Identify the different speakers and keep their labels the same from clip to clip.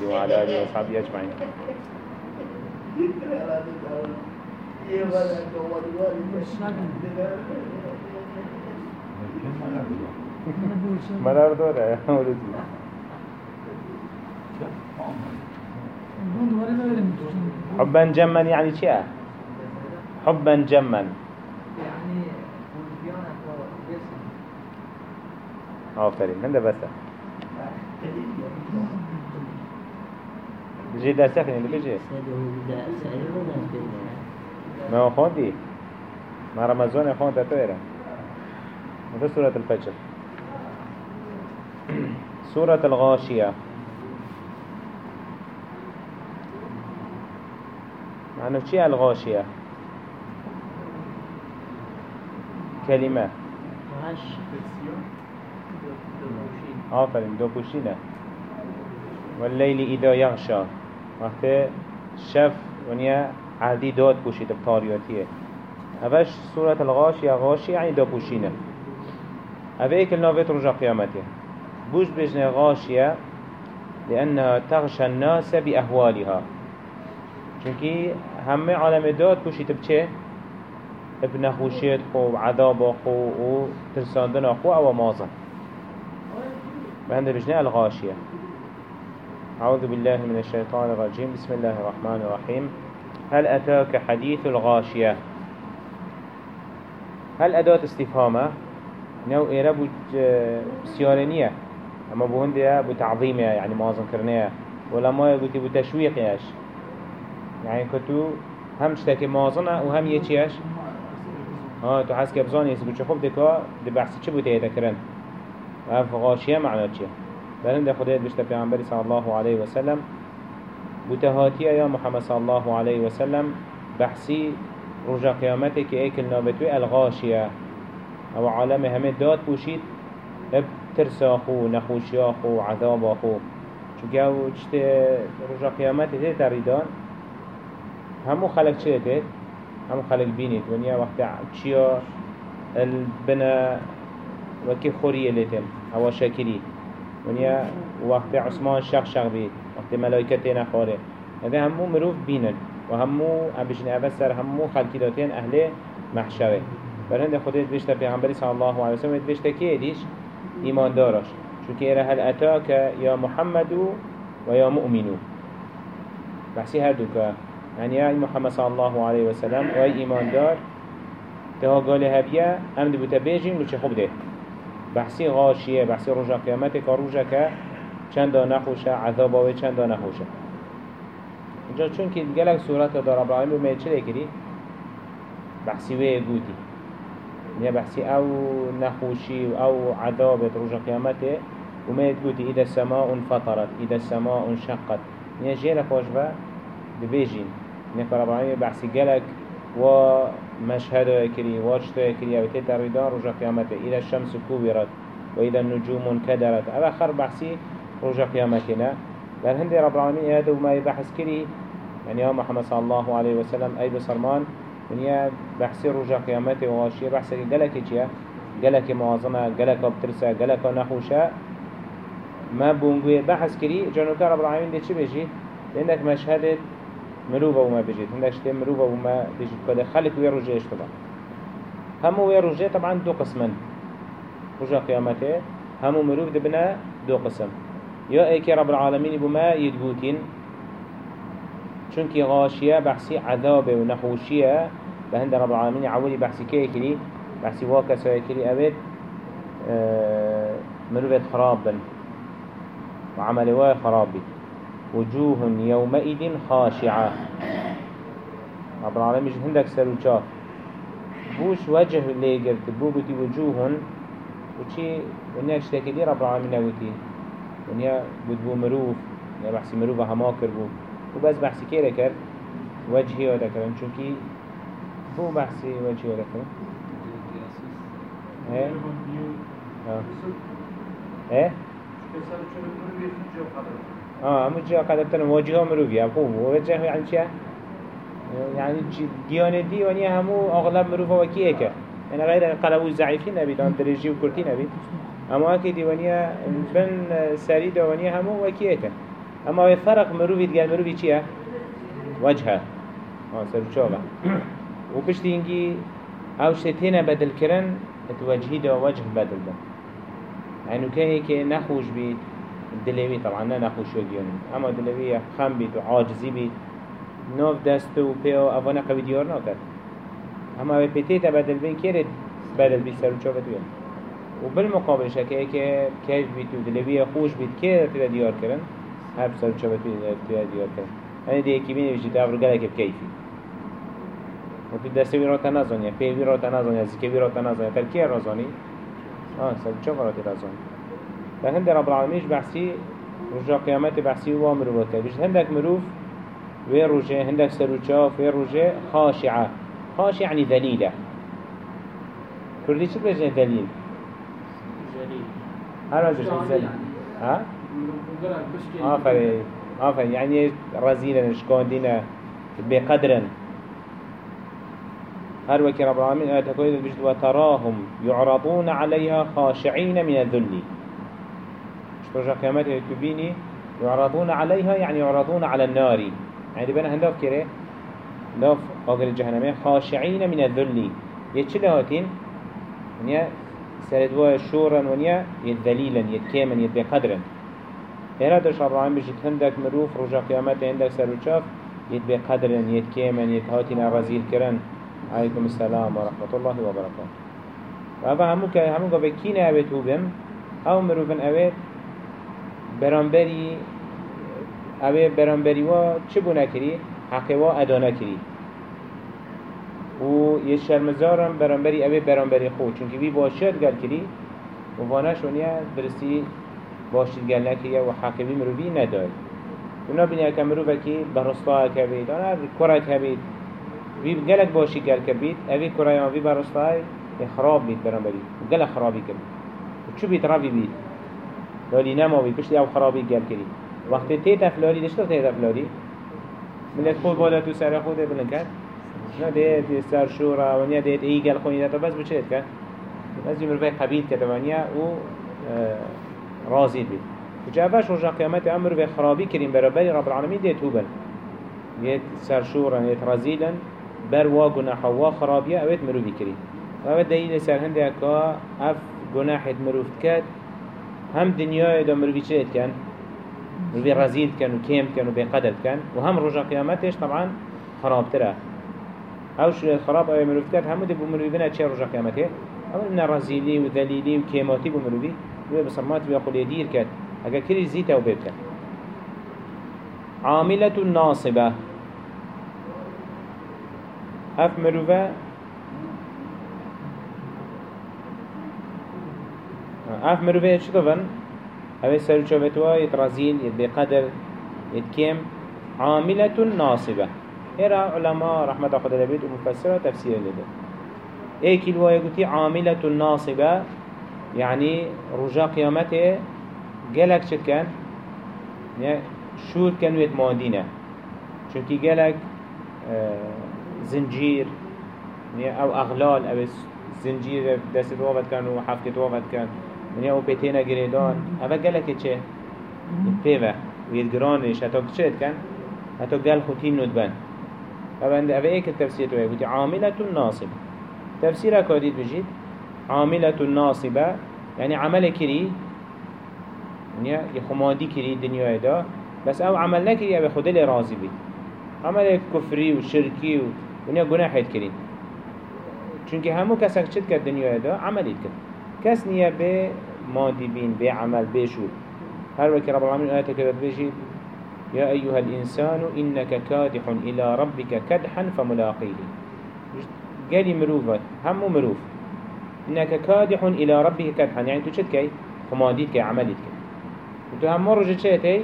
Speaker 1: محمد وعلى آله وصحبه أجمعين. مرار داره ولدي حبا جما يعني شيء حبا جما. آفرین من ده بسه بجي درس خنين بجي ما هو خوندي ما رمضان خوند تتويرا هذا سورة الفجر. سورة الغاشية معنى شيء الغاشية كلمة آفرین دو پوشینه والليل إذا يغشى وقت شف ونیا عهدی داد پوشید بطاریاتیه اوش سورة الغاشية غاشية يعني دو پوشینه. اوه ایک النافت رجا قيامته بوش بجنه غاشية لأنها تغشى الناس بأهوالها. چونكي همه عالم داد پوشید بچه؟ ابن خوشيت خو عذاب خو و ترساندن خو أو مازن. بهند بجناء الغاشية أعوذ بالله من الشيطان الرجيم. بسم الله الرحمن الرحيم. هل أتاك حديث الغاشية؟ هل أداة استفهامة؟ نو إيرا بو سيارنية. أما بو هندية بو تعظيمية يعني معظم كرنية. ولا ما يقولي بو تشويقيش. يعني كتو هم شتاكي معظمة وهم يتشيش. ها تو حس كبزاني يسبو شخوف دكا دي بحثي چه بو تيهتا كرن؟ اف غاشية معنى چه بلند خدای بشتا پیامبری صلی الله علیه و سلم بوتهاتی یا محمد صلی الله علیه و سلم بحثی رجا قیامته که ایکل نابتوی الغاشیه. أو عالم همه داد پوشید. اب ترساخو نخوشیاخو عذاباخو چونکه أو چت رجا قیامته ده تریدان همو خلق چه ده همو خلق بینید ونیا وقت چیا؟ البنا وكي خوري لتم هوا شاكري ونيا وقت عثمان شخ شخ بي وقت ملائكتين خاره هذا همو مروف بينن وهمو أبشن أبسر همو خلقي داتين أهل محشره. برند خودت بيشتا پیغمبری صلى الله عليه وسلم بيشتا كيه ديش إيمان دارش شو كيرا هل أتاك يا محمد ويا مؤمن بحسي هردوك يعني يا محمد صلى الله عليه وسلم ويا إيمان دار تها قال هبيا أمد بتبيجين وچه خوب ده. بحثی غاشیه بحثی رجا قیامت که رجا که چند نخوشه عذاب و چند نخوشه اینجا چون که گلک صورت دار العالمین بمید چه کری؟ بحثی وی گودی یعنی بحثی أو نخوشی و أو عذاب رجا قیامته ومید گودی اذا السماء انفطرت اذا السماء انشقت یعنی جیل خوش با ببیجین یعنی که العالمین بحثی گلک و مشهد يكري واشت يكري أو تتردان رجا قيامته إذا الشمس كورت وإذا النجوم انكدرت. هذا خر بحثي رجا قيامتنا لأن هندي رب العالمين هذا وما يبحث كري يعني يا محمد صلى الله عليه وسلم أي بصرمان من يا بحثي رجا قيامته واشي بحثي قلك جيا قلك معظمة قلك بترسى قلك نخوشة. ما بونغوي بحث كري جانوكا رب العالمين دي بيجي لأنك مشهدت مروفا وما بجيت. هندك شتين مروفا وما بجيت. كده خلق طبعا؟ همو ويا رجي طبعا دو قسمن رجا قيامته همو مروف دبنا دو قسم. يا ايكي رب العالمين بما يدبوتين چونكي غاشية بحثي عذاب ونخوشية بهند رب العالمين عولي بحثي كيكري بحثي واكا سويكري أبد. آه مروفة خرابا. وعمل واي خرابي. وجوه يومئذ خاشعة. رب العالمين هندك سروچا بوش وجه اللي قلت بو بتي وجوه وشي ونيا اشتاكي دي؟ رب العالمين نوتي ونيا بو مروف. ونيا بحسي مروف هماكر بو. وبس بحسي كيرا كر وجهي ودا كرن چونكي بو بحسي وجهي ودا كرن إيه؟ آه. إيه؟ آه همو جا قدر تن واجه مروفي ابو وجه يعني چه يعني ديانة دي ونيا همو اغلب مروفا وكي اكا يعني غير قلبو زعيفين نبي دان درجي وكرتي نبي اما اكي دي ونيا بن سريد ونيا همو وكي اكا اما الفرق مروفي تقال مروفي چيه وجهه. آه سرچوبه و پشتی اینگی أو شتینا بدل کرن اتوجهی دا وجه بدل يعني كي كي نخوش بيت دلیوی طبعا نه نخوشیگیان اما دلیوی خم بید و عاجزی بید. نو دست و پی و اوان قوی دیار ناکد اما اوی پیتی تا بدل بین کرد بدل بی سر و چاپت بید و بالمقابل شکه که کش بید و دلیوی خوش بید که تیرا دیار کرن؟ هر سر و چاپت بید تیرا دیار کرن. این دیگه که بینه بشید افر گره که بکیفی و پی دسته وی را تنزانی پی وی را تنزانی زکه وی را رازانی آه سر به هند رب العالمینش بحثی رجا قیامت بحثی و مروفات کرد بجد هندک مروف وی رجه هندک سروچاف وی رجه خاشعه. خاشع يعني ذليلة كردي شو بيجي دليل؟ هذا بيجي ذليل ها؟ آفرين آفرين يعني رزيلا شكوندينا بقدرا هر وكي رب العالمين آيات كويدة بجد وتراهم يعرضون عليها خاشعين من الذل. شترجع قيامات يكتبيني يعرضون عليها يعني يعرضون على النار. يعني بنا هندوف كره نوف قاقل الجهنمية خاشعين من الذل. يتشل هاتين ونيا سردوا شورا ونيا يدليلا يتكيما يتبقدرا هنا دش رب العالمين بجد هندك مروف رجع قيامات عندك سروچاف يتبقدرا يتكيما يتهاتين رزيل كرن عليكم السلام ورحمة الله وبركاته. وهذا همو که همو که کی نهبت بم أو مروفن اوه برانبری اوه برانبری و چه بو نکری؟ حقی و ادا نکری. و یه شرمزارم برانبری اوه برانبری خود چونکه بی باشد گل کری و وانش ونیا درستی باشد گل نکری و حقی بی مروفی نداری اونا بینی که مروفه که برسطاه که بید آنها کرک هبید وی گلک باشی گل کبید اوی کرایان وی برستای خراب بید برام بید گل خرابی کبید. چو بید؟ راوی بید. لالی نما بید پشتی أو خرابی گل کری وقتی تیت افلالی دشتا تیت افلالی ملت خود بالا تو سر خود بلند کرد. نه دیت سر شورا و نیا دیت ای گل خونی تا بس بچه کرد بس یمر به قبیل کرد و نیا و راضی بید وجا باش رجا قیامت أمر به خرابی کریم برابری رب العالمین دیت هوبن دیت سر شورا دیت رزیلن بر وا گناح وا خرابیه اوید مروفی کری اوید دلیل سر هنده اکا اف گناحت مروفت کد هم دنیای دا مروفی چه کن؟ مروفی رزیل کن و کیم کن و بقدر کن؟ و هم رجا قیامتش طبعا خراب تره أو شو خراب أو مروفت کد همو ده بو مروفی بنا چه رجا قیامته؟ أو ان رزیلی و ذلیلی و کیماتی بو مروفی و بسمات و خلی دیر کد اگر کری زیت أو بکن عاملة ناصبة. اف مروفه اف مروفه چه طبعا؟ اوه سرچوبتوا يترازيل يت بقدر يتكيم عاملة ناصبة. هرا علماء رحمة خدا لبيت ومفسرة تفسير لده إيه كيلوا يقولي عاملة ناصبة. يعني رجاء قيامته جالك شد كان؟ يعني شود كانوا يتمادينه چونكي جالك آه زنجير. أو أغلال أو زنجير دست وافد كان و حفكت وافد كان. من أو بيتينا گريدان اوه گلك چه پیوه و يدگرانش حتى چه كان حتى قال خوتين ندبن اوه عند اوه ايك التفسير توه قلت عاملة ناصب تفسيرها كوديد بجيد عاملة ناصبة يعني عمل كري يعني يخمادي كري الدنيا دا بس أو عمل نكري أو خدل راضي بي عمل كفري وشركي ونیا گناه حید کرین چونکه همو کسک چد کرد دنیا دا عملیت کرد کس نیه به مادی بین به عمل به شود هر وكي رب العالمين آيات كذا بيجي؟ يا أيها الإنسان إنك كادح إلى ربك كدحا فملاقيه. قالي مروفات همو مروف. إنك كادح إلى ربك كدحا. يعني تو كي عمليت كي. وتو هم مرة جتشتي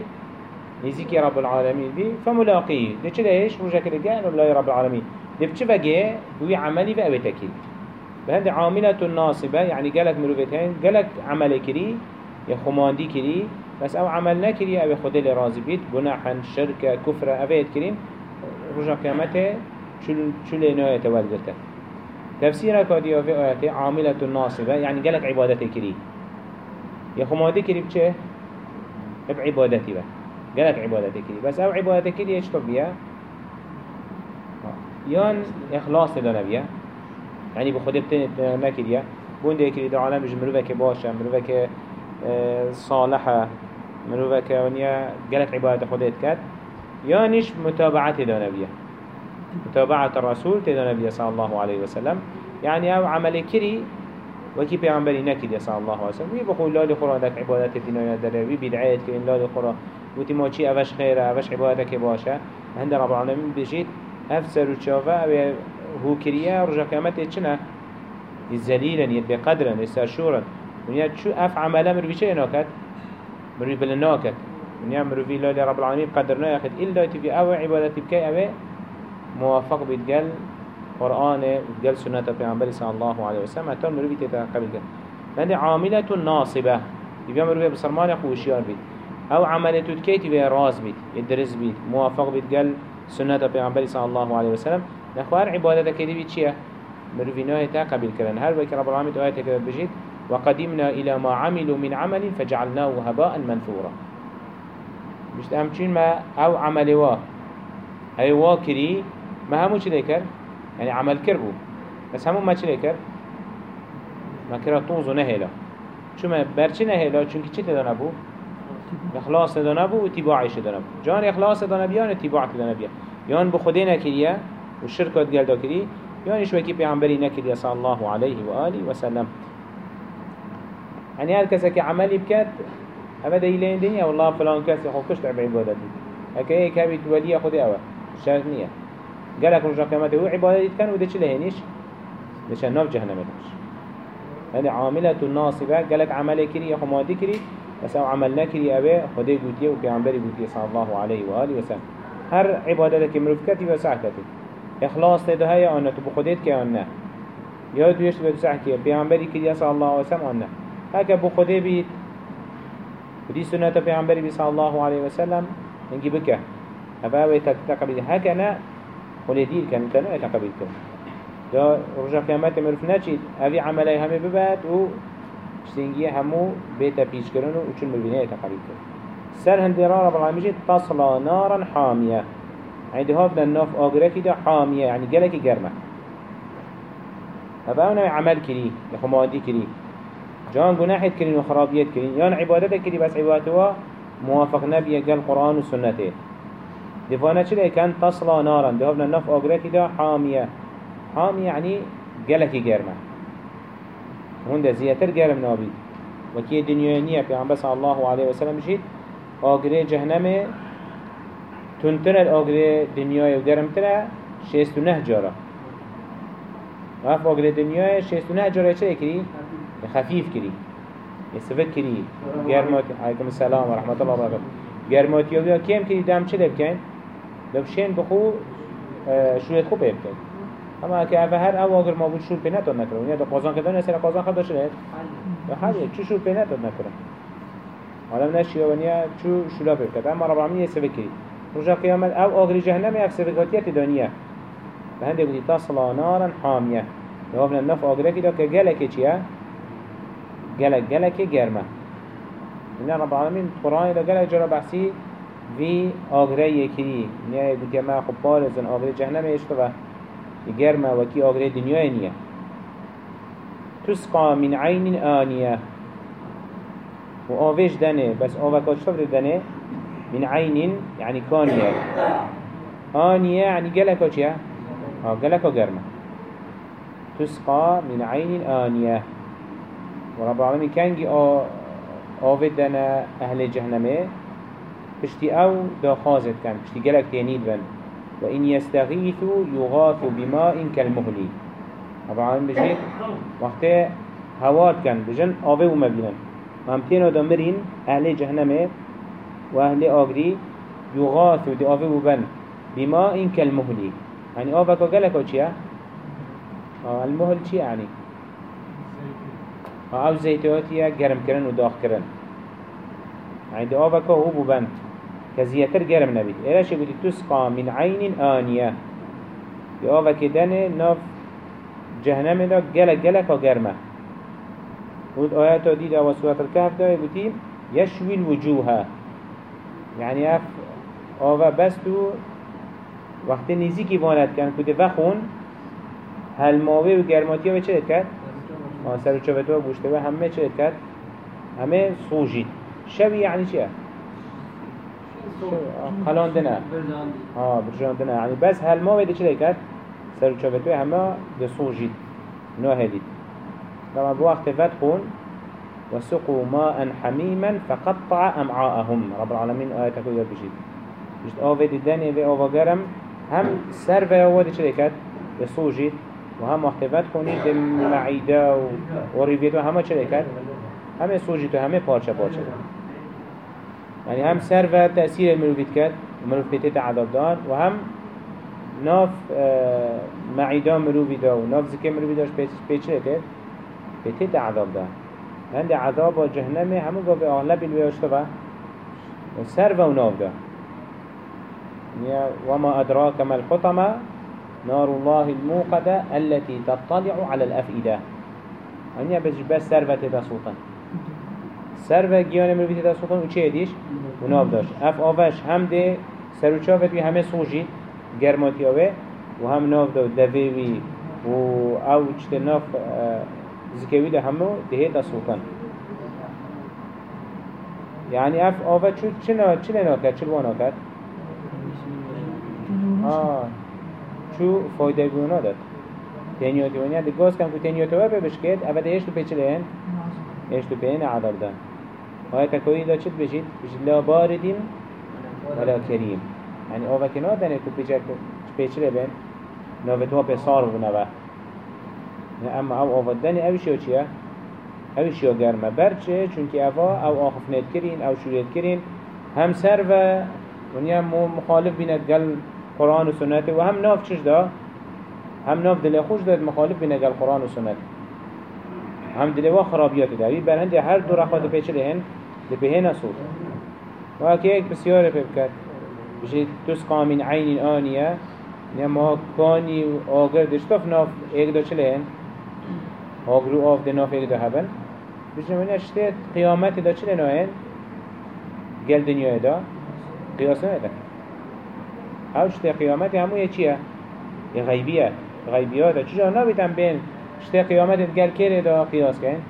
Speaker 1: نزيكي رب العالمين بي فملاقيه. چه إيش رجع كده قال الله رب العالمين. بچه بقى؟ دوي عملي بقى بتكيل بهند عاملة الناصبة يعني قالك مروفتين قالك عمل كري يا خماندي كري بس أو عمل نكري أو خده لرازي بيت جناحا شركة كفرة اويت كريم رجع قيامته شو لنهاية والدته. تفسيرها كادية في آياته عاملة الناصبة يعني قالك عبادتي كري يا خماندي كري بچه؟ بعبادتي بقى قالك عبادتك كري بس أو عبادتك كري إيش طبيا يان اخلاص دا نبيا يعني بخود بتن نكريا بون ده كري دا عالم بج مروفك باشا مروفك آه، صالحة مروفك ونيا قالك عبادة خودت كات يانش متابعة دا نبيا متابعة الرسول تدا نبي صلى الله عليه وسلم يعني أو عمل كري وكي نکید یا صلی الله علیه وسلم دینای داره. وی بدعایت که این لالی خورا. وتی ما چی اوش خیره اوش عبادت که باشه. هند رب العالمین بجید. اف سر و چاوه أو هو کریه رجا قیامت چنه؟ الزليلا يد بقدرا يستشورا ونيا شو اف عمله مروي شيء ناكت مروي بالناكت ونيا مروي لا رب العالمين قدرنا ياخد الا تبي أو عبادتي بكي أو موافق بيتقال قرآن وتقال سنة پیغمبر صلى الله عليه وسلم. حتى مروي تتقبل كده بعد عاملة ناصبة. يبقى مروي بسرمان خوشيار بيت أو عملتو تكيت يبقى راز بيت يدرس بيت موافق بيتقال سنة پیغمبر صلى الله عليه وسلم. نخوار عبادة كده بيت چيه مروي نوه تقبل كرن هل وكي رب العالمين آية كده بجيت وقدمنا إلى ما عملوا من عمل فجعلناه هباء منثورا. مش تأمشين ما أو عملوا هاي واكري ما همو لكر يعني عمل كربو بس همو ما لكر ما كرا طوز نهلا شو ما برچه نهلا چونك چه تدانا بو اخلاص تدانا بو و اتباعش تدانا بو جان اخلاص تدانا بيان اتباع تدانا بيان يان بو خده نكريا و شركات قلدا كري يان شوكي پیغمبری نكريا صلى الله عليه وآله وسلم. يعني هل عملي بكات أما ده يلين دنيا والله فلان كسي خو كشت عبادتي هكا هيك هبت وليه خده أوه شرط نية. قالك رجع قيامته هو عبادتي كان وده چه لهنيش؟ لشان ناف جهنم داش هذه عاملة الناصبة قالك عمل كري يخو مادي كري بس أو عملنا كري أبي خده قوتيه وكيعنبري قوتيه صلى الله عليه وآله وسلم. هر عبادتك مروفكتي وسعكتي إخلاص تده هيا أنه تبو خديت كي أنه يا تو يشتبه تسعكي بيعنبري كري صلى الله عليه وسلم أنه هكا بو خده بيت ودي سنة بيعنبري صلى الله عليه وسلم انجي بكه هفاوي تقبل هكذا ولدير كان تنو تقبل كن دا رجع قيامت مرف نچید. اوی عمله همه بباد و شتنگی همو بیتا پیش کرن و چون مبینه تقبل کن سر هندی رب العالمین تصلا نارا حامیه. عند هاف الناف آگره دا حامیه يعني جلك جرمة. هفاونا عمل كري لخمادي كري جان جناحت كرين وخرابيت كرين يان عبادتك كري بس عبادته موافق نبي قال قرآن وسنته. دفانا چلي؟ كان تصلى نارا. دهبنا النف آقرتي دا حامية. حامية يعني قلك جرمة. هون ده زياتر جرم نابي. وكي دنيانية في عم بس الله عليه وسلم جيت آقري تونتر الاغره دنیای و گرمتره شیست و نه جارا. رف آگره دنیای شیست و نه جارا چه کری؟ خفیف کری. استفاد کری. گرمات علیکم السلام و رحمت الله برکات گرماتی ها کم کری؟ دم چه لبکن؟ لبشین بخو شروع خوب بکن اما که اوه هر او اگر ما بود شور پی نتاد نکره یا یعنی دا قازان دانه سر قازان خب داشته لید بله. خب، حالی چو شور پی نتاد نکره حالا نشی اونیا چو شلا پی بکد اما رب العالمین یه سبه کرید رجا قیامت أو آگری جهنم دانیه به هنده بودی تصلا نارا حامیه نوابنا النف کدا که گلک چیه گلک گلک گرمه إن رب العالمين قرآن إذا قال جرى بحثي في آغري يكري نيا يقول كما خبار زن آغري جهنم يشتغى يجرم وكي آغري دنيا نيا تسقى من عين آنية وآفيش دني بس آفا كاشتفر دني من عين يعني كانية آنية يعني قلقا چيا؟ آه قلقا جرمة تسقى من عين آنية. ورب العالمين كانجي آه آفد دنا أهل جهنمه. پشتی أو دا خازد کن پشتی گلک تینید بن. و این يستغيثوا يغاثوا بماء كالمهلي طبعا بجيت وقت هوات كان بجن آوه وما بينن ممتين دا مرين أهل جهنم وأهل آغري يغاثوا دي آوه وبن بماء كالمهلي يعني آوه كالك أو چيا؟ آه المهل چي يعني؟ آه أو زيتواتيا گرم کرن و داغ کرن يعني دي آوه كهو ببند كزيتر جرم نبيت إيش يقول تسقى من عين آنية يأوه كدنه نف جهنم دا جلك جلك وجرمه ود آيات دي دا وسورة الكهف دا يقول يشوي الوجوه یعنی اف آوا بستو وقتی نزیکی واند کن کده وخون هلماوه و گرماتی ها چه کرد؟ آسر و چوبت و بوشته و همه چه کرد؟ همه سوژید شبی یعنی چیه؟ خلاندنه ها نه؟ یعنی بس هلماوه ده چه کرد؟ سر و چوبت همه ده سوژید نو هدید طبعا بو وقت خون وسقوا ماء حميما فقطع أمعاءهم. رب العالمين آياتك يقول بجيد بجد آوه دي داني في آوه گرم هم سر و آوه چه كات يصوجيد وهم وقت خوني دي معيدة وريفيت وهم چه كات هم صوجيد وهم پارچه پارچه يعني هم سر و تأثير المروفيت كات المروف بيتت عذاب دار وهم ناف معيدة مروفي دا وناف زكي مروفي داش بيچه كات بيتت عذاب دار هند عذاب و جهنم همو گفت اغلب الویاش و سر و ناف ده وما أدراك ما الحطمة نار الله الموقدة التي تطلع على الأفئدة هنيا بس بس سرفة تتصوطا سرفة جيان مروفي تتصوطا وچه ديش وناف داش اف آفش هم ده سر و چافت وي همه سوجي گرماتياوه و هم ناف ده دويوي و أو چت ناف زكوي ده همو ده تسوكن یعنی اف آفا چو چنا چی ناکد چل وانا کرد. آه. چو فایده گونا داد. تینیوتی ونیا ده گاز کن که تینیوتی ور بشکید اوه ده هشتو پیچه لین هشتو پیین عدر دن آیا تکویی دا چید بشید؟ بشید لا باردیم ولا کریم. یعنی آوه که نادنه که پیچه لین ناوتوا پسار بنوه اما أو اوه دنه أو شو چيه أو شو گرمه برچه چونكي اوه أو آخف نت کرين أو شوريت کرين هم سر و ونیا مخالف بينت قل قرآن و سنت و هم ناف چش دا؟ هم ناف دل خوش داد مخالف بینه گل قرآن و سنت. هم دل و خرابیات داری بر هنده هر دو رخوات پیچه لهن؟ لبه نسود و اکی ایک بسیار پیب کرد. بشه تسقا من عین آنیه. نما کانی و آگر دشتاف ناف ایک دا چه لهن آگرو آف ناف ایک دا هبن بشه من اشتید قیامت دا چه لهن گل دنیا دا. قیاس نده او شته قیامت همو یه چیه؟ یه غیبیه. غیبیه دا. چجا نبیتن بین شته قیامت گل کره دا. قیاس کن؟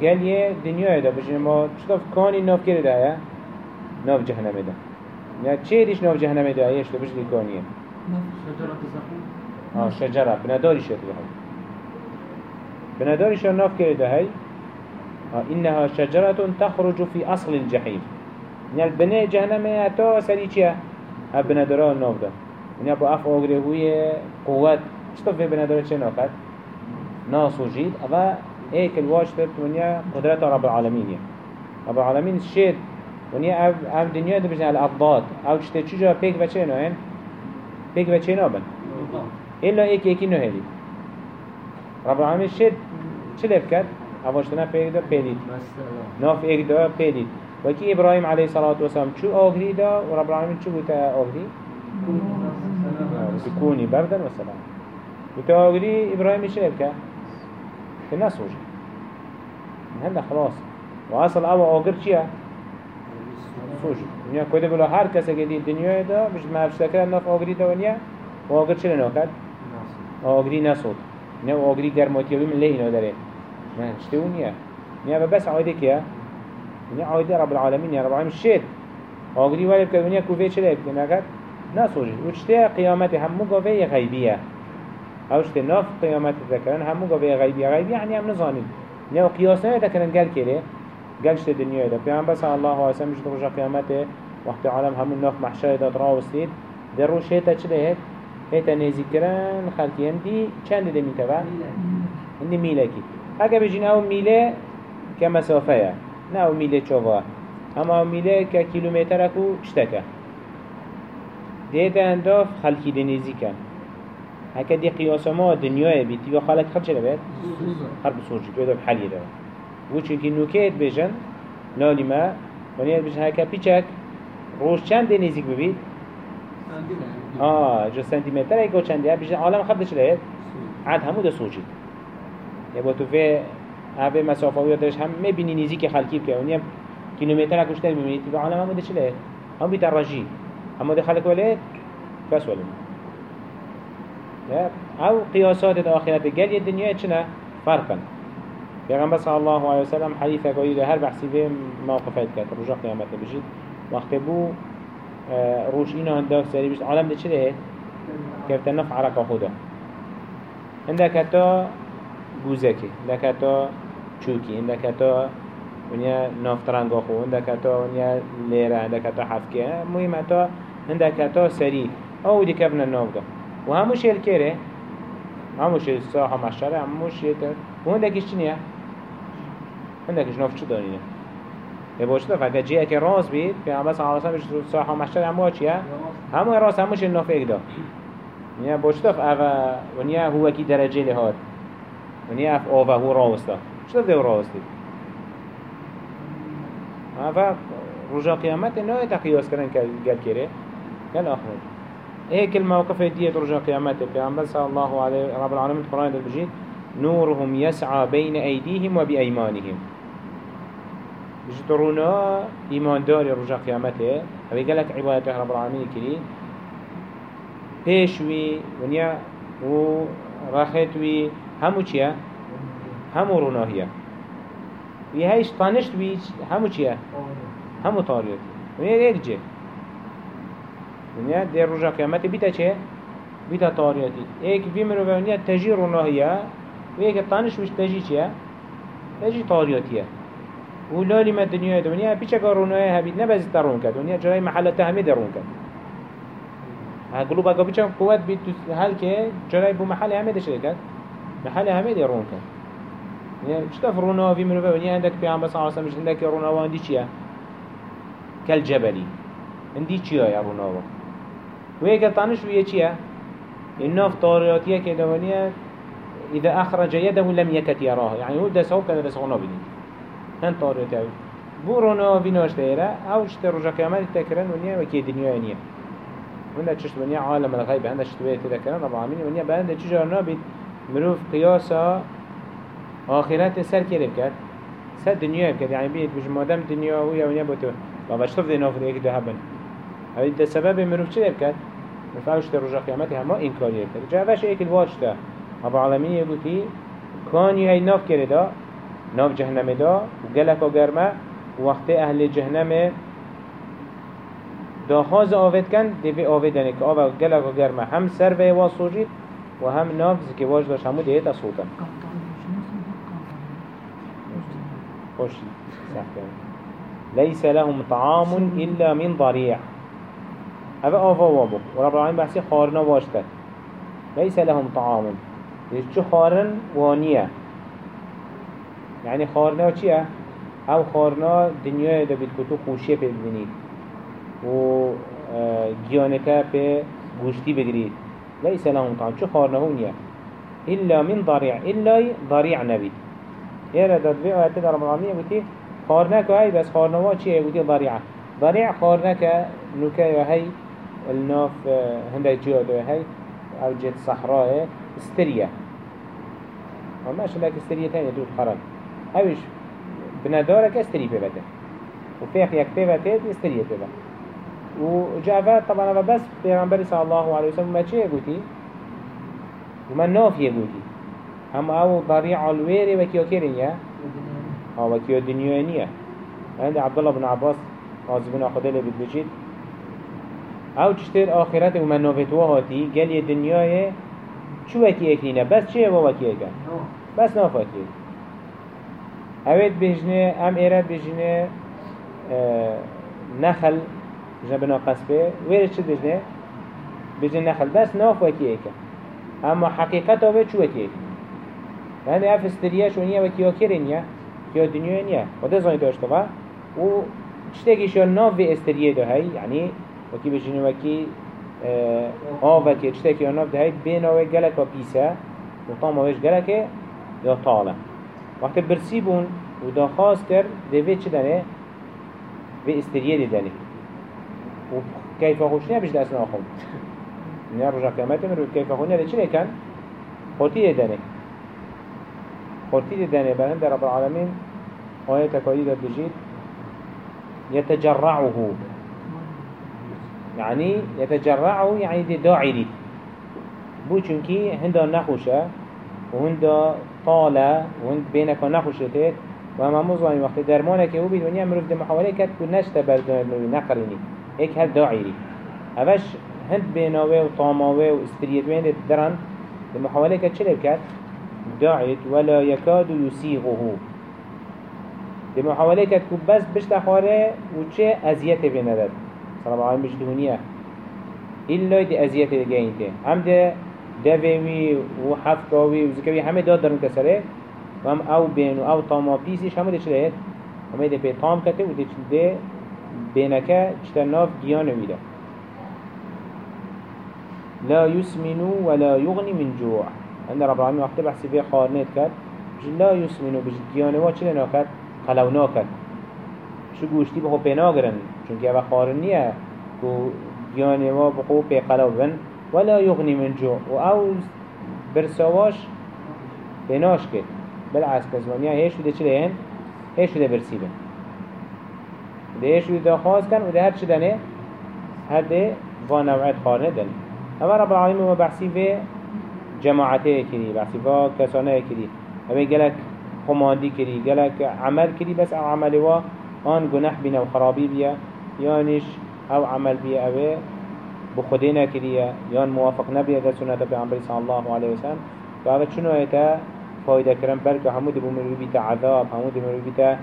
Speaker 1: گل یه دنیا دا. بجنه ما چطور کانی ناف کره دا یا؟ ناف جهنمه دا. نه چه دیش ناف جهنمه دا؟ یه شده بجنه کانیه؟ آه شجره بنداری شد بهم بنداری شد ناف کره دا هی إنها شجرة تخرج في أصل الجحيم. يعني البناء جهنم حتى سري چيه هب بنداره ناف ده. ونیا با أف آگره هوی قوت چطور في بنداره چه ناکد؟ ناسو جید اما ایک الواج تبت ونیا قدرت رب العالمین رب العالمین شید ونیا اف دنیا ده بجن الابضاد أو چطور چجا پیک بچه ناین؟ پیک بچه نابن إلا ایک ایکی نهلی رب العالمین شید چه لف کرد؟ اواشتنا پیک ده پیلید ناف ده پیلید وكي إبراهيم عليه الصلاة والسلام شو أغري دا ورب العالمين شو بتا أغري بكوني بردا وسلام بتا أغري إبراهيم إيش لبكا الناس وجه هلا خلاص وأصل أول أغر شيا سوج ونیا کده بلا هر که دید دنیای دا مش مفشته کرد نف آگری دا ونیا و آگر چه نکرد؟ آگری نسود نه آگری گرماتیابی من لی اینا داره نه شته اونیه نه بس عایده که ونیا عایده رب العالمین یا رب العالمین شد آگری ولی بکرد ونیا کوفه چه لیب کنه اگر نسوجی و چته قیامت همو گاوه غیبیه. أو چته ناف قیامت ذکرن همو گاوه غیبیه. غیبیه یعنی هم نزانید. نه قیاسه ذکرن گل کره گل شته دنیا ده. پیام بس الله و اسم مش روز قیامت. وقت عالم همو ناف محشر ده راوستید در روش هیتا چه هیتا نزی کرن خلقی هندی چند ده میتوا؟ هندی میله کی اگه بجین او میله که مسافه نه او میله چوبا اما او میله که کیلومتر اکو شتکه دیتا انداف خلقی ده نزی کن هکا دي قياس ما دنيا بيت يا خالك خرج لبيت خرب سوجي تو دب حالي ده و كي نوكيت بيجن نالي ما ونيت بيجن هكا بيچك روش چند نزيك ببيت آه جو سنتیمتر ایک و چنده بجن عالم چرا بید؟ عد همو ده سوجی یه با تو فی اوه مسافه و یادش هم میبینی نیزی که خلقی بکه. ونیم کیلومتر اکوشتر ببینید و عالم همو ده چرا هم بيت الرجي اما دي خلق ولد بس ولد أو قياسات الآخرة قال الدنيا چنا فرقا پیغمبر صلی الله علیه وسلم حدیث اگه ده هر بحثی به موقفات کرد. رجا قیامت بجید وقت بو روش اینا هنداک سری یعنی بیشت عالم ده چره کفتن نف عرق خودا انده کتا گوزکی انده کتا چوکی انده کتا ونیا نافترنگا خو انده کتا ونیا لیره انده کتا حفکه مهم حتا هندک سری. او دی کفن ناف ده و هموش هل کره همو شیل ساحا مشاره همو شیل تر و هندکش چنیه هندکش ناف چه دانینه تو فقط جیه که راز بید پیامبر صلی الله علیه و سلم ساحه مشتر همه چیه؟ همه راز همش ناف اگدا. نیا باشه تو اوا ونیا هو کی درجه لهاد ونیا اف اوه هو راستا. چطور ده راستی اوا رجا قیامت نه تقیاس کردن که گل کره گل آخر هيك الموقف ديت رجع قيامته پیغمبر صلى الله عليه رب العالمين القرآن البجيد نورهم يسعى بين أيديهم وبأيمانهم جدرونا إيمان داري رجع قيامته. هذا قال لك عبادة رب العالمين كري پیشوی ونیا و راحتوی همو چیه؟ همو روناهیه وی هیش تانشت وی همو چیه؟ همو طاریت. ونیا یک جه ونیا در رجا قیامت بیتا چه؟ بیتا طاریتی. ایک وی منو ونیا تجی روناهیه و ایک تانش ویش تجی چیه؟ تجی طاریتیه. و ما دنیای دنیا پیچه که روناهیه هبید نبزید ترون کرد ونیا جای محل تهمی درون کرد قلوب اگه حال که جرای بو محل همه دشه کرد محل همه دی رون کرد يعني شتف رونا في منو بني عندك في عم بس عاصم مش عندك رونا وعندي چيا؟ كالجبلي. عندي چيا يا رونا و وهيك تانش ويا چيا؟ الناف طارياتية كدوانية إذا أخرج يده لم يكت يراه. يعني هو دسه كذا دسه رونا بني هن طارياتي بو رونا في ناش دايرة أو شتر رجع كمان تكرن ونيا وكي دنيا نيا ونده چشت ونیا عالم الغیب هنده شتوه تذکرن رب العالمین ونیا بهنده چجا نابید مروف قیاسا آخرت سر کرد کرد سر دنیا کرد یعنی بید بج مادم دنیا و یا ونیا بوتو بابا شتوف دی نافر یک ده هبن هاي ده سبب مروف چه کرد مفعوش در رجا قیامت همه انکاری کرد جا اوش ایک الواج ده رب العالمین یگو کی کانی های ناف کرده ناف جهنم دا. و گلک و گرمه وقت أهل جهنم دا خاز آوید کن دیوی آویدنه که آوه گلک و گرمه هم سر و واسوجید و هم نافز که واج داشت همو دیتا صوتن خوشی ليس لهم طعام إلا من ضريع هذا آفا وابو ورب العالمين بحثي خارنا واشتك ليس لهم طعام. شو خارن؟ وانية يعني خارنا وچيه أو خارنا دنيا دا بيتكتو خوشيه بيبنيد و گیانکه به گوشتی بگیرید ليس لهم طعام. چو خارنهونيا إلا من ضريع إلا ضريع داد في آيات رب العالمين قلتي خارنك هاي بس خارنوا چيه قلتي ضريعة ضريع خارنك نوكا هاي الناف هنده جيادو هاي أو جت صحراء استريا وما شبك استريا تانية دود خرم هايش بندارك استري ببته وفيخ يك ببته استريا ببته وجاء طبعا بس پیغمبر صلى الله عليه وسلم ما چه يقولي وما ناف يقولي هم أو ضريع الويري وكيو كيرين يا ها وكيو دنيوانية عند عبد الله بن عباس عازبنا خدا اللي بتبجيد أو تشتر آخرت وما نافتوا هاتي قال يا دنياي شو وكي اكلينا بس چه هو وكي اكا بس ناف وكي اوید بجنه ام ایراد بجنه آه نخل جنب بنا قصبه ويرش چه بجنه بجنه نخل. بس ناف وكي اكا اما حقيقته به چو وكي اكا يعني اف استرياش ونيا وكي اكرينيا كيو دنيا نيا. وده زاني داشتوا و تشتكي شو ناف في استريا ده هاي؟ يعني وكي بجنه وكي آه وكي تشتكي ناف ده هاي؟ بينا وگلك و بيسا وطامه وش گلك يا وقت برسيبون ودا خاص كر دوه چه دنه في استريا دي دنه وكيف خوشنيا بجد أسنا أخم من رجع قيامت من كيف خوشنيا ده چه كان خورتي دنه خورتي دنه بلند رب العالمين آية تكايدة بجيد يتجرعه يعني يتجرعه يعني دي داعي بو چونكي هندا نخوشه وهندا طالة وهند بينك ونخوشتت وما مزواني وقت درمانك هو بيد ونيا مروف دي محاولة كت كو نشتا بردان نقرني هيك هل داعي لي اوش هند بيناوه و طاماوه و استريدوين درن دي محاولة كت چلب كت داعيت ولا يكاد يسيغه. دي محاولة كت كو بس بشتا خاره و چه ازيته بيندد صلى الله عليه بجدونيه إلا دي ازيته جاينته هم ده دوي و حفكاوي و زكاوي همه داد درن كسره و هم او بين و او طاما بيسيش همه ده چلهت همه ده بي طام كته و ده ده بينك چتا ناف ديانه ويده لا يسمن ولا يغني من جوع. عند رب العالمين وقت بحثي في خارنت كد لا يسمن بجد ديانه و چلنا كد قلونا كد شو گوشتی بخو پیناگرن چونکه اوه خارن نیه که گیانی ما بخو پی قلو بن. ولا يغني من جوع و أو برسواش بناش كد بالعكس كزمانيا هيش وده چلين هيش وده برسي بن ده هيش وده خاص كان وده هر چدنه هر ده وانوعات خارنه دن اما رب العالمين ما بحثي في جماعته كري بحثي في كسانه كري اوه قلق خماندي كري قلق عمل كري بس أو عمل وا آن گناه بنا وخرابي بيا يانش أو عمل بيا اوه. بخدينا كريا يان موافق نبي ده سنة پیغمبر صلى الله عليه وسلم. فهذا شنو ايتا فايدة كرم برك همو دي بمرو بيتا عذاب همو دي بمرو بيتا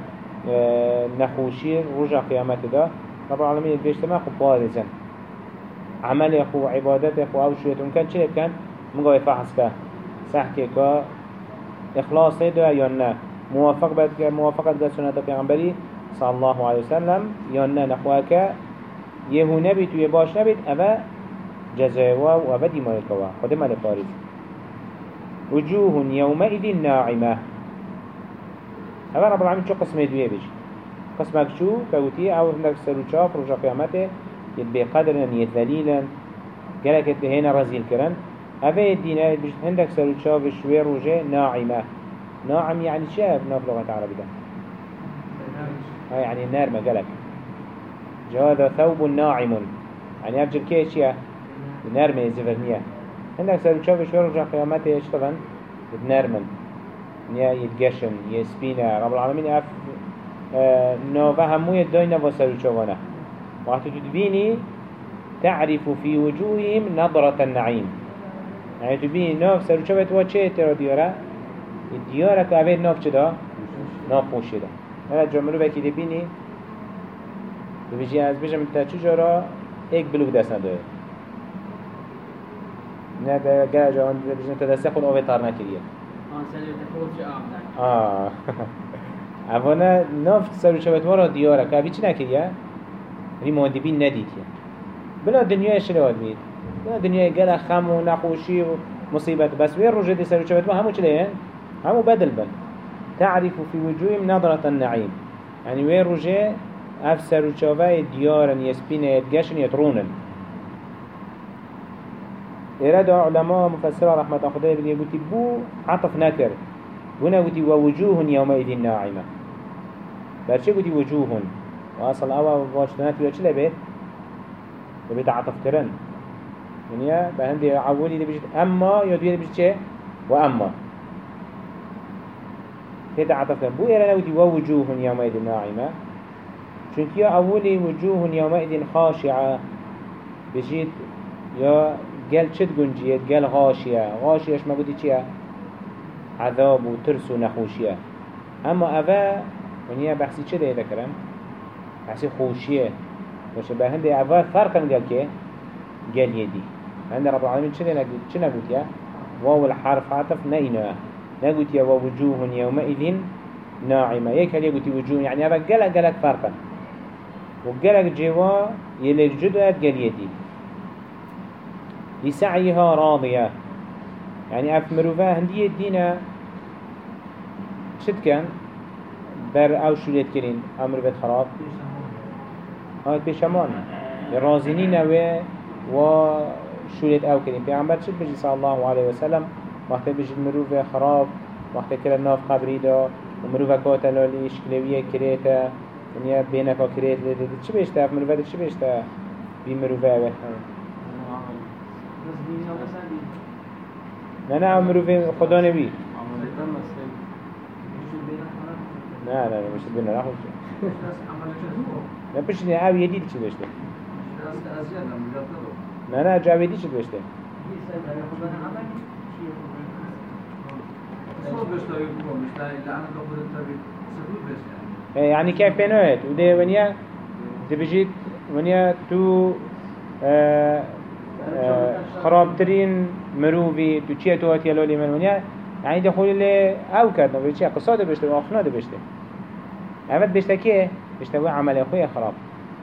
Speaker 1: آه، نخوشي رجع قيامت ده رب العالمين بيجتمع خب بارزن. عمل اخو عبادت اخو أو شويتون كان چه كان؟ مقاوي فحص که سحكي که إخلاص ده یا موافق بد موافقت ده سنت پیغمبری صلى الله عليه وسلم یا نه يهو نبيت ويباش نبيت أبا جزاوا وأبا ديمايكوا خد مال فارس وجوه يومئذ ناعمة. أبا رب العالمين شو قسمه دوية بيجي قسمك شو كوتي أو هناك سروچاف رجا قيامته يتبي قدرا يتذليلا قالك هنا رزيل كرن أبا يدينا بيجي هندك سروچاف شوي رجا ناعمة. ناعم يعني شاب ناف لغة عربية يعني النار ما قالك هذا ثوب ناعم. يعني أفجر كيش يا نرمي زفرنية عندك سر تشوف شو رجع قيامته يشتغل بنرمن نيا يتقشن يسبينا رب العالمين أف آه نوفا همو يدوينا وسر تشوفنا وقت تدبيني تعرف في وجوههم نظرة النعيم يعني تبيني نوف سر تشوفت وچه ترى ديارة ديارة كأبيت نوف چدا نوف خوشي ده هذا جملو بكي دبيني بيجي از بيجم تا چجورا ایک بلوك دست نداره. نه به گره جوان بيجم تا دسته خون اوه تار نکریه. آه. اولا نفت سر شبت مارا دیاره. که چی نکریه؟ اوی مادی بین ندیدیه بلا دنیای شلوات بید بلا دنیای گل خم و نقوشی و مصیبت. بس وين رجع دي سر شبت ما همو چليه همو بدل بل تعرف في وجوههم نظرة النعيم يعني وين رجع اف سروچاوه دیارن یسپین یدگشن یترونن ایره دا علماء مفسر رحمت خدای بگه گوتی بو عطف نکر. بونه گوتی و وجوه یومئذ ناعمه. برچه گوتی وجوه و اصل اول واشتنات بیا چله بید بید عطف کرن. يعني بهندي عولي دي بيجت أما يدوي بيجت شيء وأما هذا عطف بو إيرا نودي ووجوه يومئذ ناعمة. چونك يا أولي وجوه يومئذ خاشعة. بجيت يا قال شد قنجيت قال غاشية. غاشية اش ما قلتي چيا عذاب وترس ونخوشية. أما أفا ونيا بحثي چه ده ذكرم بحثي خوشية. وش بهندي أفا فرقا قال كي؟ قال يدي عند رب العالمين چه ده چه نقول يا؟ واو الحرف عطف نينا. نقول يا ووجوه يومئذ ناعمة. يك هل يقول وجوه يعني أفا قلق قلق فرقا. وقالك جوا يلي جدوات قليتي لسعيها راضية. يعني أف مروفا هندية دينا شد كان؟ بر أو شوليت كرين؟ أمر بيت خراب؟ هاي بيشمان. رازينين و و شوليت أو كرين. بيعمبر شد بجي صلى الله عليه وسلم. وقت بجي المروفا خراب وقت كلا ناف قبري دا. ومروفا كاتلو ليش كلوية كريتا دنیا بین فکریت لذت لیده چی بیشتر مروه چی بیشتر بی مروه هم. نه نه مروه خدا نبی. نه نه نه مشت بینه نخوش نه پشنی او یه دید چی بیشتر نه نه جاویدی چی بیشتر صوب بشتا يقوم بشتا إلا أنا قبل التبيت سبوت بشتا يعني كيف بينوهت وده ونيا تبجيت ونيا تو آه آه خرابترين مروبي تو چيه تو هاتي لولي من ونيا يعني دخول اللي آو كردنا بيچيه قصاده بشته وآخنا ده بشته. اول بشته كيه هو عمل اخوية خراب.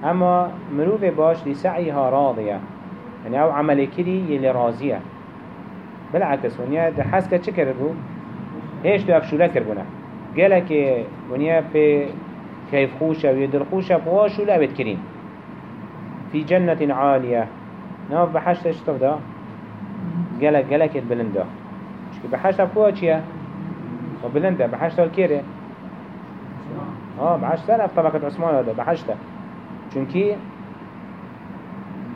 Speaker 1: اما مروبي باش لسعيها راضية يعني آو عمل كري يلي راضية بالعكس ونيا ده حسكة چه كردو هيش تو افشوله كربونه قالك ونيا في كيف خوشة ويدر خوشة بواشو لا بتكرين في جنة عالية ناف بحشت اشتف دا. قالك قالك بلندا شكي بحشت چيا وبلندا بحشت الكيري آه بحشت سلف طبقة عثمان هذا بحشت چونكي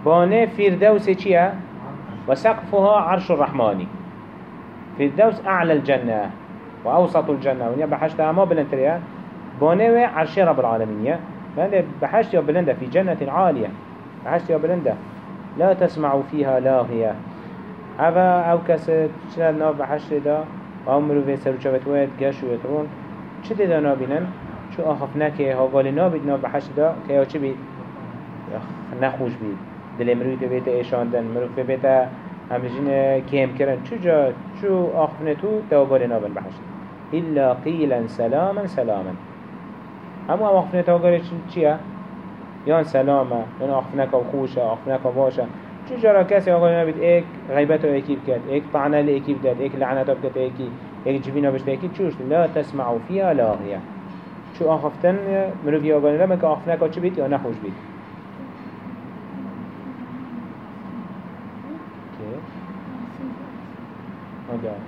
Speaker 1: بانه فردوس چيا وسقفها عرش الرحماني فردوس أعلى الجنة. وأوسط الجنة. ونيا بحشت أما بلنتريا بانوي عرش رب العالمين بلندة بحشت يا بلندة في جنة عالية. بحشت يا بلندة. لا تسمع فيها لاغية. هذا أو كس شنال ناف بحشت دا. أو مروفي سروچوت ويد قش ويترون چه دا نابينن شو آخف نكه ها قال نابد ناف بحشت دا. یا چه بید نخوش بید دل مروی تو بیت ایشاندن. مروف بیت همجین کم کرن. چو جا؟ چو آخف تو قال نابن بحشت. إلا قيلا سلاما سلاما. همو هم آخفنه تا قال چیه؟ یان سلامه یان آخفنك و خوشه آخفنك و باشه چو جارا کسی آقا نبید ایک غیبت رو ایکی بکرد ایک طعنه لی ایکی بکرد ایک لعنت رو بکرد ایکی ایک جبینا بشت ایکی چوش لا تسمعو فيها لاغیه چو آخفتن مروفی آقا نبید که آخفنك و چی بید یا نخوش بید؟ Okay. Okay.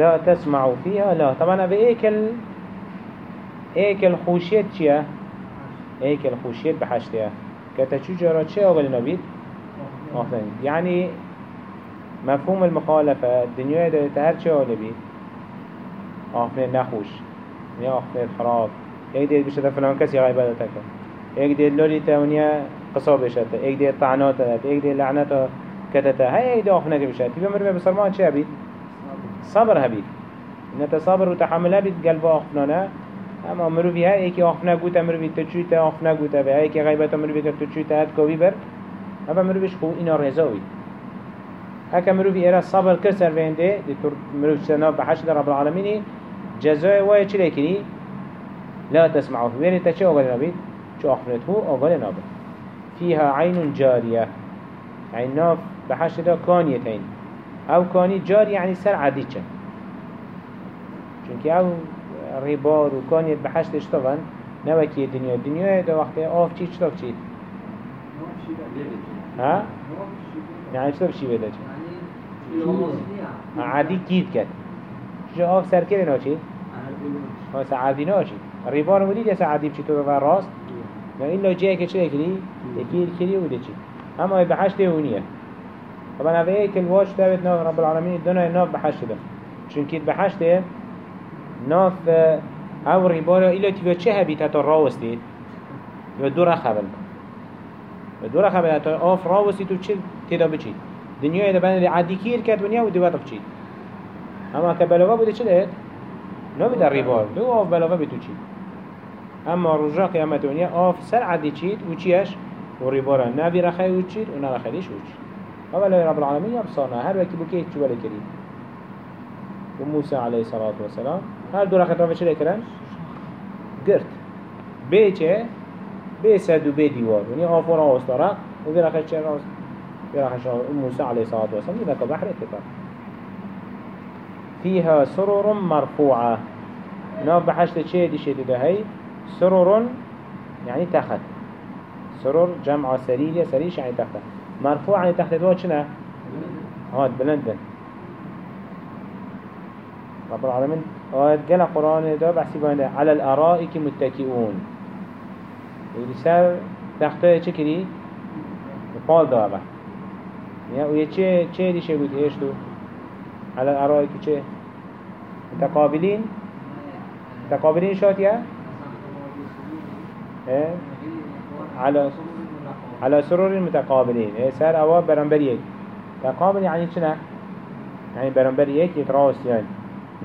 Speaker 1: لا تسمع فيها لا. طبعا إيكل إيكل خوشيت چيا إيكل خوشيت بحشتها چو جارات چه نبيد آفرين يعني مفهوم المخالفة الدنيا ده تهر چه اول بيد آفرين نخوش. يا آفرين خراب. إيك ديت بشتا فلان كسي غيبادة تكا إيك ديت لولي تاونيا قصاب بشتا إيك ديت طعنات إيك ديت لعنات كتتا. هاي إيك دي آفرين بشتا. تبا مرمي بسرمان چه بيد صبر هبید نتا صبر و تحمل هبید قلب آخفنانه اما مروفی ها ایکی آخفنا گوتا مروفی تچوی تا آخفنا گوتا و ایکی غیبتا مروفی که تچوی تا هد کوی بر. اما مروفیش خو اینا رزاوی هكا مروفي إيرا صبر كسر فينده دي تور مروفي سناب بحشد رب العالمين جزاء واي چلي كني لا تسمعوا وين تشي أغل نبيد شو أخفنته أغل نبيد فيها عين جارية عين ناف بحشد كانيتين أو كاني جار يعني سر عادي چن. چونك أو ريبار و كاني بحشت اشتغن نوكي دنيا دنيا ده وقت آف چي چطف چي ها؟ يعني چطف چي بده چي عادي كيد كد شو آف سر كده ناچي؟ ها سعادي ناچي ريبار مديد يا سعادي بچي تو بفر راست يعني إلا كده چه كري؟ يكيد كري وده چي اما بحشت هونيه طبعا هذا إيه؟ كل واش تابت ناف رب العالمين الدنيا ناف بحشت ده. چون كيد بحشت؟ ناف أو ريبارا إلا تبا چه هبيت هتا راوس ديد يبا دورا خبل دورا خبل هتا آف راوس ديد و چه تدا بچيد دنيا اذا بنا عادي كير كات ونيا ودي وقت بچيد أما كبلوغا بودي چه لهت نو بدا ريبار. دو آف بلوغا بتو چيد أما رجا قيامت ونيا آف سر عادي چيد و چيش و ريبارا. نبي رخي و چيد و نرخيش و چيد أولا رب العالمين يبصرنا هر وكي بكيت؟ شو ولا كريم وموسى عليه الصلاة والسلام. هل دورا خطافة شو لكرن؟ قرت. بيچه بي سد و ديوار وني آفورا وستارا وفي رخش چه راس في رخش موسى عليه الصلاة والسلام. إذا بحر كتاب فيها سرر مرفوعة. ناف بحشت چه دي شده ده هي سرر يعني تخت. سرر جمع سرير سريش يعني تخت. مرفوع يعني تحت دوا چنه هاد بلندن رب العالمين آيات قال قرآن دا بحثي بانده على الأرائك متكئون يقول سر تختار چه كري؟ قال دا با يعني ويه چه چه ديشه قلت إيش تو؟ على الأرائك چه؟ متقابلين متقابلين شاتيا؟ إيه على على سرور متقابلين. إيه سر اواب برنبريك تقابل يعني چنه؟ يعني برنبريك يتراوس يعني.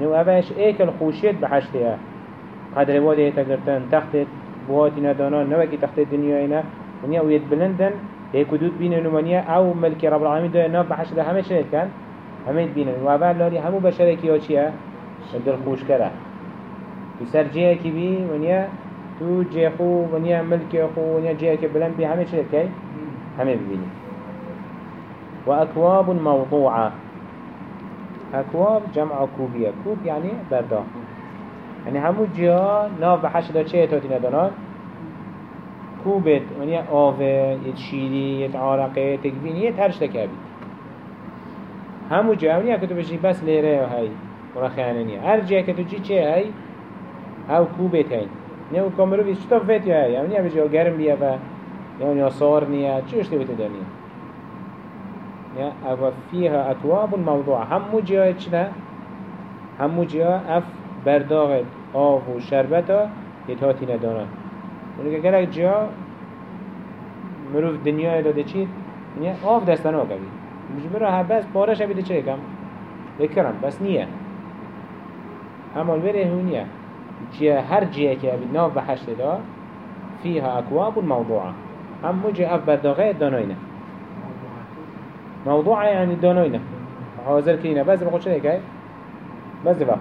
Speaker 1: نو اوش ایک الخوشیت بحشته قدر واده تگرتن تخت بواتي ندانان. نوكي تخت الدنيا هنا ونيا ويد بلندن. هيك ودود بينن ونيا أو ملك رب العالمين ده ناف بحشته همه شريت كان؟ همه بينن واول لاري همو بشره كيا چيا دل خوش كره بسر جيه كي بي ونيا تو جيه خو ونيا ملك خو ونيا جيه كي بلند بي همه شريت كي همه ببيني وأكواب موضوعة. أكواب جمع كوبية. كوب يعني بردا يعني همو جيا ناف بحش دا چه اتاتي ندانان كوبت ونيا آوه يتشيري يتعارقه تكبيني يتهرش تكابي همو جيا ونيا كتو بجي بس ليره هاي ورخيانية هر جيا كتو جي چه هاي أو كوبت هاي نه و کامرو بیش تو فت یا یعنی نیا بجی گرم بیه و یا آثار نیا چی اشتی بوده دنیا نیا او فیها اکواب موضوع همو چی نه همو جیه اف برداغ آب و شربت ها هاتی ندانه اونو که گلک جا مروف دنیا داده چی؟ یعنی آب دستنا کبی مجمع را بس پارش شبیده چه کم بکرم بس نیه همال بره هونیه جا هر جیه که بید ناف بحشت دا فيها أكواب موضوعة. هم مجي أف برداغه داناينه موضوع يعني دانوينة. حاضر كينا. بس بقول شو هيك بس بقول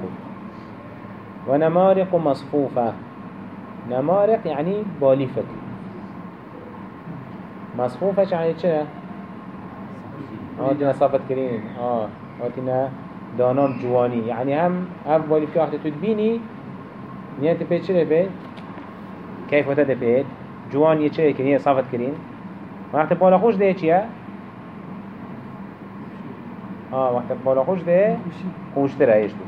Speaker 1: ونمارق مصفوفة. نمارق يعني باليفة مصفوفة يعني آه دينا صفت كرين آه واتنا دانام جواني يعني هم هم باليفة وقت تدبيني نيات بيت شو بيت؟ كيف وتدبيت جوان يشري كرين صفت كرين. وقت بالا خوش ده چيه ها وقت بالا خوش ده خوشتر هایش دو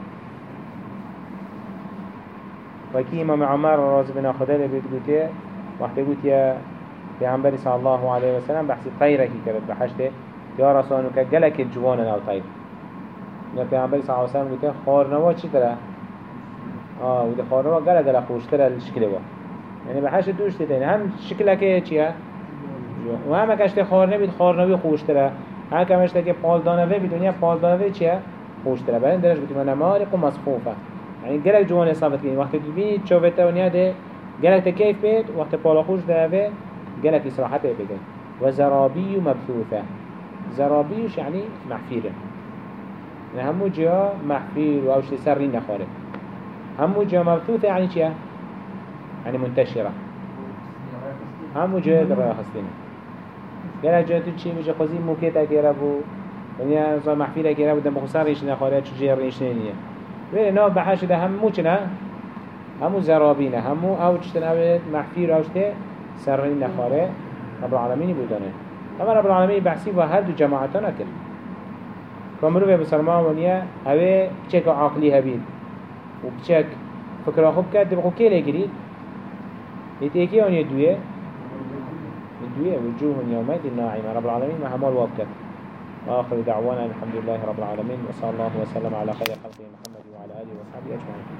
Speaker 1: وكي امام عمر راز بنا خدا لبيت قوتي وقت قوت يا پیغمبر صلى الله عليه وسلم بحثي طيرة كي كبت بحشته. يا رسولانو كجلك الجوان أو طير. يا پیغمبر صلى الله عليه وسلم قوتي خارنوا چي ترى؟ آه وده خانوما قال دل خوشتر الشكل با يعني بحش دوش تتين هم شكلك چيه؟ و هم اکشت خارنه بید خارنوی خوشتره. هم کمشت که پالدانوه بید دنیا پالدانوه چیه؟ خوشتره. برای این درش بتونه نمارق و مصفوفه. یعنی گلک جوان حسابت کنید وقتی تو بینید چوبته و نیاده گلک تکیف بید. وقتی پالا خوش دوه گلک اصراحت بگن و زرابی و مبثوثه. زرابیش یعنی محفیره یعنی همو جا محفیر و اوشتی سر رین نخاره همو جا مبثوثة يعني چيا؟ يعني منتشرة. همو جا در خستينه. گره جا تو چی؟ میشه خوزی موکت اگره بو. ونیا انسا محفیل اگره بو دم خسار ریش نخواره چو جیر ریش نیه ولی نا بحش ده همو چنه همو زرابینه همو أو چتن اوید محفیر اوشته سرین نخواره. رب العالمینی بودانه اما رب العالمین بحثی و هر دو جماعتا نکر کامرو به بسرمان ونیا اوه بچک عقلی هبید. و فکر خوب کرد بخو که لگرید ایت ایکی آنیه دویه الدوية وجوه يومئذ ناعمة. رب العالمين ما همال وابكت وآخر دعوانا الحمد لله رب العالمين. وصلى الله وسلم على خير خلقه محمد وعلى آله وصحبه أجمعين.